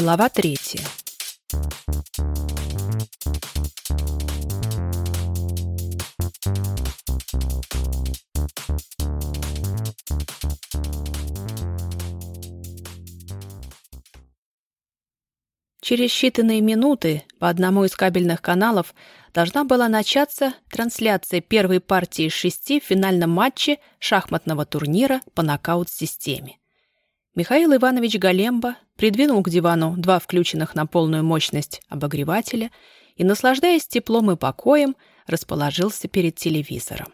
Глава третья. Через считанные минуты по одному из кабельных каналов должна была начаться трансляция первой партии из шести в финальном матче шахматного турнира по нокаут-системе. Михаил Иванович Галемба придвинул к дивану два включенных на полную мощность обогревателя и, наслаждаясь теплом и покоем, расположился перед телевизором.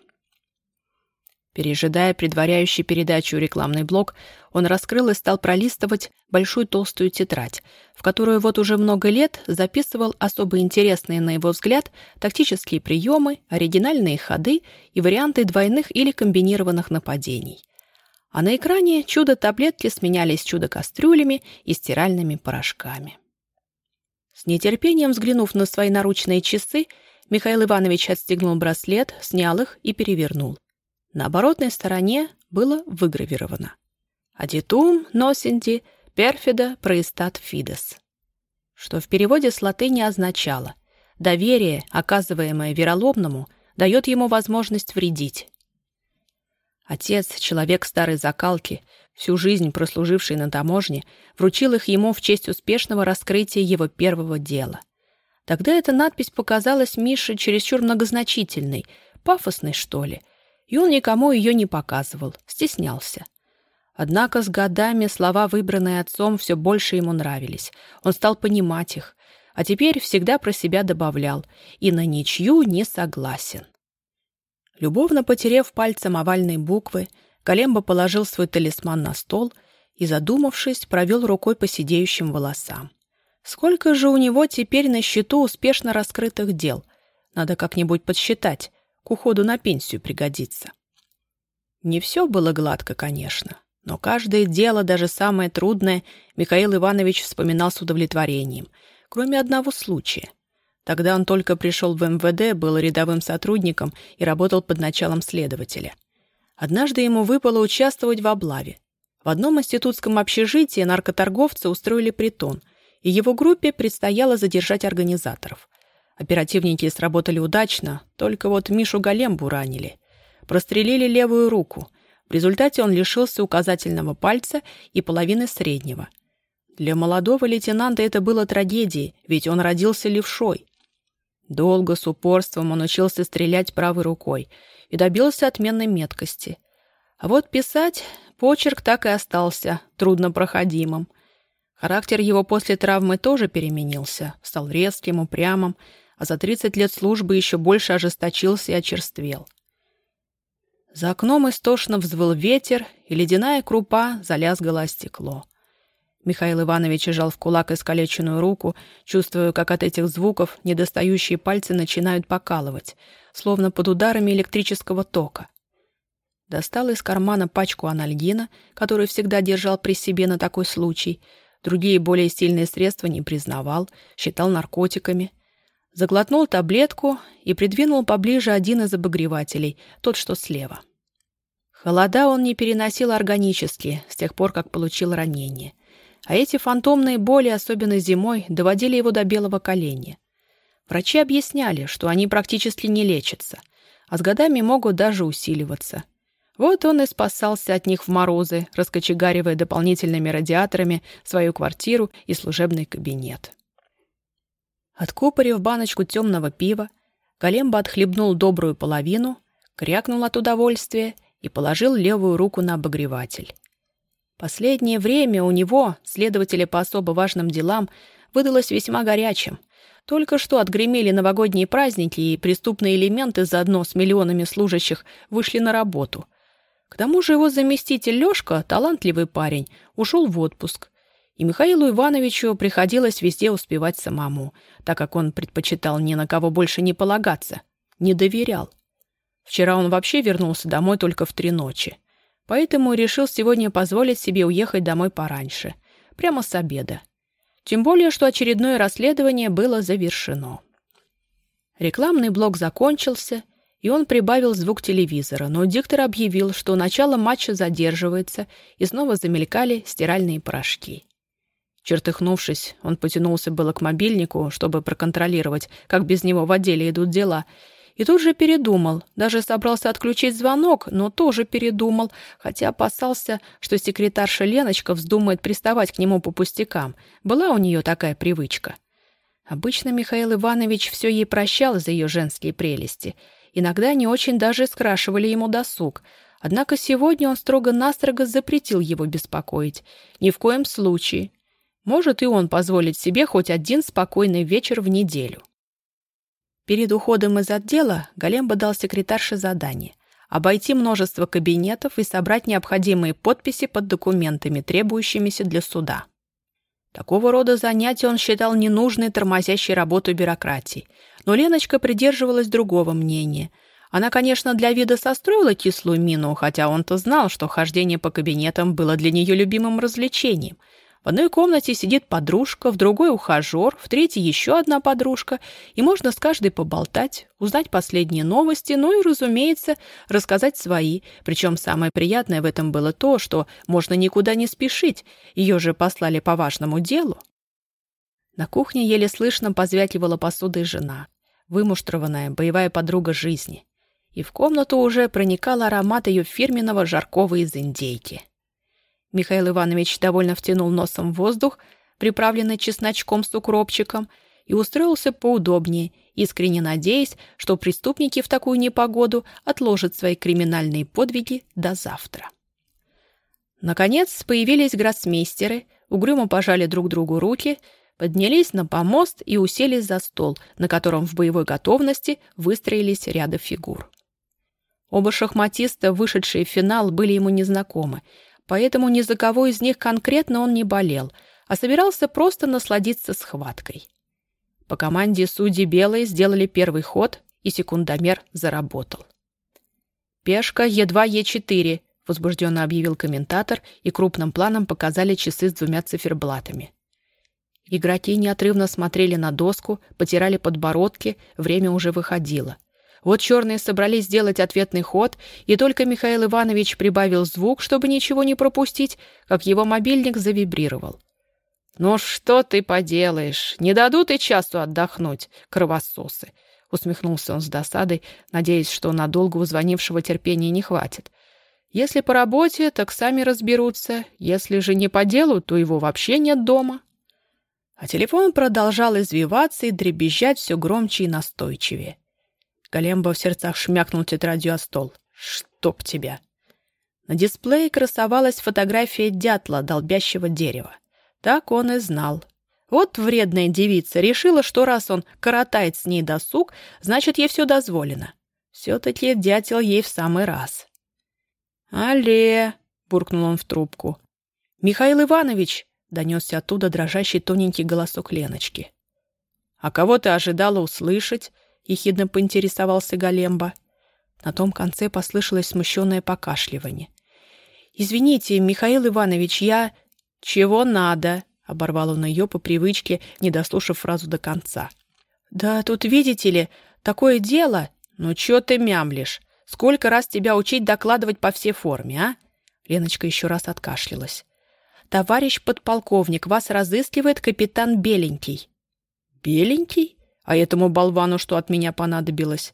Пережидая предваряющий передачу рекламный блок, он раскрыл и стал пролистывать большую толстую тетрадь, в которую вот уже много лет записывал особо интересные, на его взгляд, тактические приемы, оригинальные ходы и варианты двойных или комбинированных нападений. А на экране чудо-таблетки сменялись чудо-кастрюлями и стиральными порошками. С нетерпением взглянув на свои наручные часы, Михаил Иванович отстегнул браслет, снял их и перевернул. На оборотной стороне было выгравировано «Адитум носинди перфида проистат фидес», что в переводе с латыни означало «доверие, оказываемое вероломному, дает ему возможность вредить». Отец, человек старой закалки, всю жизнь прослуживший на таможне, вручил их ему в честь успешного раскрытия его первого дела. Тогда эта надпись показалась Мише чересчур многозначительной, пафосной, что ли — и он никому ее не показывал, стеснялся. Однако с годами слова, выбранные отцом, все больше ему нравились. Он стал понимать их, а теперь всегда про себя добавлял и на ничью не согласен. Любовно потерев пальцем овальные буквы, Колембо положил свой талисман на стол и, задумавшись, провел рукой по сидеющим волосам. Сколько же у него теперь на счету успешно раскрытых дел? Надо как-нибудь подсчитать к уходу на пенсию пригодится. Не все было гладко, конечно, но каждое дело, даже самое трудное, Михаил Иванович вспоминал с удовлетворением, кроме одного случая. Тогда он только пришел в МВД, был рядовым сотрудником и работал под началом следователя. Однажды ему выпало участвовать в облаве. В одном институтском общежитии наркоторговцы устроили притон, и его группе предстояло задержать организаторов. Оперативники сработали удачно, только вот Мишу Галембу ранили. Прострелили левую руку. В результате он лишился указательного пальца и половины среднего. Для молодого лейтенанта это было трагедией, ведь он родился левшой. Долго, с упорством он учился стрелять правой рукой и добился отменной меткости. А вот писать почерк так и остался труднопроходимым. Характер его после травмы тоже переменился, стал резким, упрямым, а за 30 лет службы еще больше ожесточился и очерствел. За окном истошно взвыл ветер, и ледяная крупа залязгала стекло. Михаил Иванович жал в кулак искалеченную руку, чувствуя, как от этих звуков недостающие пальцы начинают покалывать, словно под ударами электрического тока. Достал из кармана пачку анальгина, которую всегда держал при себе на такой случай. Другие более сильные средства не признавал, считал наркотиками — Заглотнул таблетку и придвинул поближе один из обогревателей, тот, что слева. Холода он не переносил органически, с тех пор, как получил ранение. А эти фантомные боли, особенно зимой, доводили его до белого коленя. Врачи объясняли, что они практически не лечатся, а с годами могут даже усиливаться. Вот он и спасался от них в морозы, раскочегаривая дополнительными радиаторами свою квартиру и служебный кабинет. Откупорив баночку темного пива, Колемба отхлебнул добрую половину, крякнул от удовольствия и положил левую руку на обогреватель. Последнее время у него, следователя по особо важным делам, выдалось весьма горячим. Только что отгремели новогодние праздники, и преступные элементы заодно с миллионами служащих вышли на работу. К тому же его заместитель Лёшка, талантливый парень, ушел в отпуск, и Михаилу Ивановичу приходилось везде успевать самому, так как он предпочитал ни на кого больше не полагаться, не доверял. Вчера он вообще вернулся домой только в три ночи. Поэтому решил сегодня позволить себе уехать домой пораньше, прямо с обеда. Тем более, что очередное расследование было завершено. Рекламный блок закончился, и он прибавил звук телевизора, но диктор объявил, что начало матча задерживается, и снова замелькали стиральные порошки. Чертыхнувшись, он потянулся было к мобильнику, чтобы проконтролировать, как без него в отделе идут дела, и тут же передумал. Даже собрался отключить звонок, но тоже передумал, хотя опасался, что секретарша Леночка вздумает приставать к нему по пустякам. Была у нее такая привычка. Обычно Михаил Иванович все ей прощал за ее женские прелести. Иногда они очень даже скрашивали ему досуг. Однако сегодня он строго-настрого запретил его беспокоить. Ни в коем случае. Может и он позволить себе хоть один спокойный вечер в неделю. Перед уходом из отдела Галемба дал секретарше задание – обойти множество кабинетов и собрать необходимые подписи под документами, требующимися для суда. Такого рода занятия он считал ненужной, тормозящей работу бюрократии. Но Леночка придерживалась другого мнения. Она, конечно, для вида состроила кислую мину, хотя он-то знал, что хождение по кабинетам было для нее любимым развлечением – в одной комнате сидит подружка, в другой ухажер, в третьей еще одна подружка, и можно с каждой поболтать, узнать последние новости, ну и, разумеется, рассказать свои. Причем самое приятное в этом было то, что можно никуда не спешить, ее же послали по важному делу. На кухне еле слышно позвякивала посудой жена, вымуштрованная боевая подруга жизни. И в комнату уже проникал аромат ее фирменного жаркого из индейки. Михаил Иванович довольно втянул носом в воздух, приправленный чесночком с укропчиком, и устроился поудобнее, искренне надеясь, что преступники в такую непогоду отложат свои криминальные подвиги до завтра. Наконец появились гроссмейстеры, угрюмо пожали друг другу руки, поднялись на помост и уселись за стол, на котором в боевой готовности выстроились ряды фигур. Оба шахматиста, вышедшие в финал, были ему незнакомы — поэтому ни за кого из них конкретно он не болел, а собирался просто насладиться схваткой. По команде судьи белые сделали первый ход, и секундомер заработал. «Пешка Е2, Е4», — возбужденно объявил комментатор, и крупным планом показали часы с двумя циферблатами. Игроки неотрывно смотрели на доску, потирали подбородки, время уже выходило. Вот черные собрались сделать ответный ход, и только Михаил Иванович прибавил звук, чтобы ничего не пропустить, как его мобильник завибрировал. «Ну что ты поделаешь? Не дадут и часу отдохнуть, кровососы!» Усмехнулся он с досадой, надеясь, что надолго у звонившего терпения не хватит. «Если по работе, так сами разберутся. Если же не по делу, то его вообще нет дома». А телефон продолжал извиваться и дребезжать все громче и настойчивее. Колембо в сердцах шмякнул тетрадью о стол. «Чтоб тебя!» На дисплее красовалась фотография дятла, долбящего дерева. Так он и знал. Вот вредная девица решила, что раз он коротает с ней досуг, значит, ей все дозволено. Все-таки дятел ей в самый раз. «Алле!» — буркнул он в трубку. «Михаил Иванович!» — донесся оттуда дрожащий тоненький голосок Леночки. «А кого ты ожидала услышать?» — ехидно поинтересовался Галемба. На том конце послышалось смущенное покашливание. «Извините, Михаил Иванович, я...» «Чего надо?» — оборвал он ее по привычке, не дослушав фразу до конца. «Да тут, видите ли, такое дело...» «Ну, чё ты мямлишь? Сколько раз тебя учить докладывать по всей форме, а?» Леночка еще раз откашлялась. «Товарищ подполковник, вас разыскивает капитан Беленький». «Беленький?» А этому болвану что от меня понадобилось?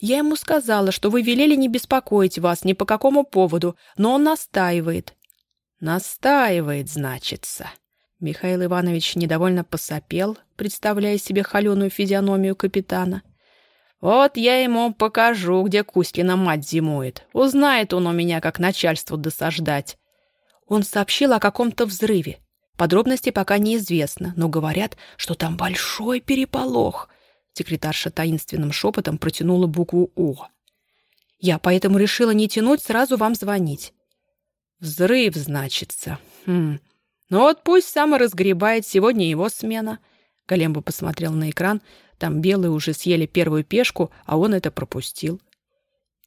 Я ему сказала, что вы велели не беспокоить вас ни по какому поводу, но он настаивает. Настаивает, значится. Михаил Иванович недовольно посопел, представляя себе холеную физиономию капитана. Вот я ему покажу, где Кузькина мать зимует. Узнает он у меня, как начальству досаждать. Он сообщил о каком-то взрыве. Подробности пока неизвестно, но говорят, что там большой переполох. Секретарша таинственным шепотом протянула букву «О». Я поэтому решила не тянуть, сразу вам звонить. Взрыв, значится. Хм. Ну вот пусть сам и разгребает, сегодня его смена. Големба посмотрел на экран. Там белые уже съели первую пешку, а он это пропустил.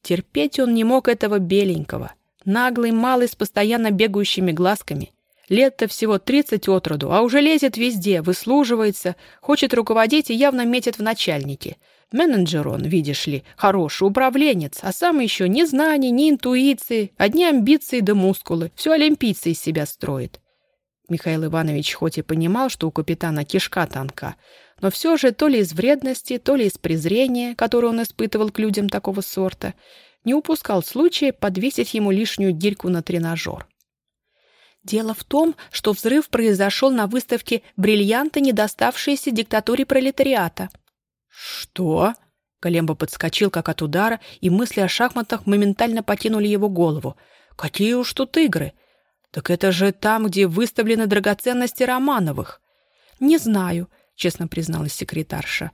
Терпеть он не мог этого беленького. Наглый малый с постоянно бегающими глазками. Лет-то всего тридцать от роду, а уже лезет везде, выслуживается, хочет руководить и явно метит в начальники. Менеджер он, видишь ли, хороший управленец, а сам еще ни знаний, ни интуиции, одни амбиции да мускулы, все олимпийцы из себя строит. Михаил Иванович хоть и понимал, что у капитана кишка танка, но все же то ли из вредности, то ли из презрения, которое он испытывал к людям такого сорта, не упускал случая подвесить ему лишнюю гирьку на тренажер. Дело в том, что взрыв произошел на выставке «Бриллианты, не доставшиеся диктатуре пролетариата». «Что?» Големба подскочил, как от удара, и мысли о шахматах моментально покинули его голову. «Какие уж тут игры! Так это же там, где выставлены драгоценности Романовых!» «Не знаю», — честно призналась секретарша.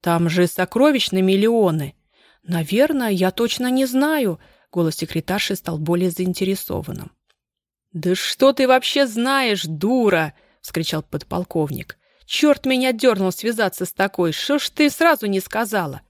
«Там же сокровищ на миллионы!» «Наверное, я точно не знаю», — голос секретарши стал более заинтересованным. «Да что ты вообще знаешь, дура!» — вскричал подполковник. «Черт меня дернул связаться с такой! Что ж ты сразу не сказала?»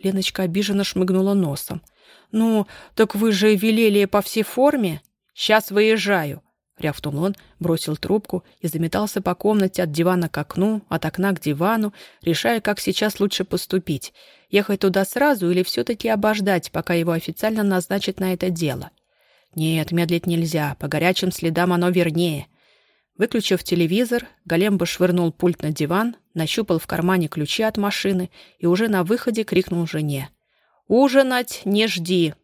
Леночка обиженно шмыгнула носом. «Ну, так вы же велели по всей форме. Сейчас выезжаю!» Рявкнул он, бросил трубку и заметался по комнате от дивана к окну, от окна к дивану, решая, как сейчас лучше поступить. Ехать туда сразу или все-таки обождать, пока его официально назначат на это дело. Нет, медлить нельзя, по горячим следам оно вернее. Выключив телевизор, Големба швырнул пульт на диван, нащупал в кармане ключи от машины и уже на выходе крикнул жене. «Ужинать не жди!